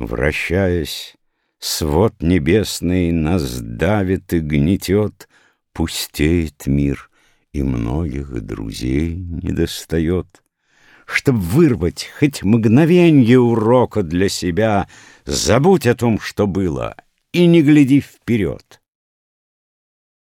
Вращаясь, свод небесный нас давит и гнетет, Пустеет мир, и многих друзей недостает. Чтоб вырвать хоть мгновенье урока для себя, Забудь о том, что было, и не гляди вперед.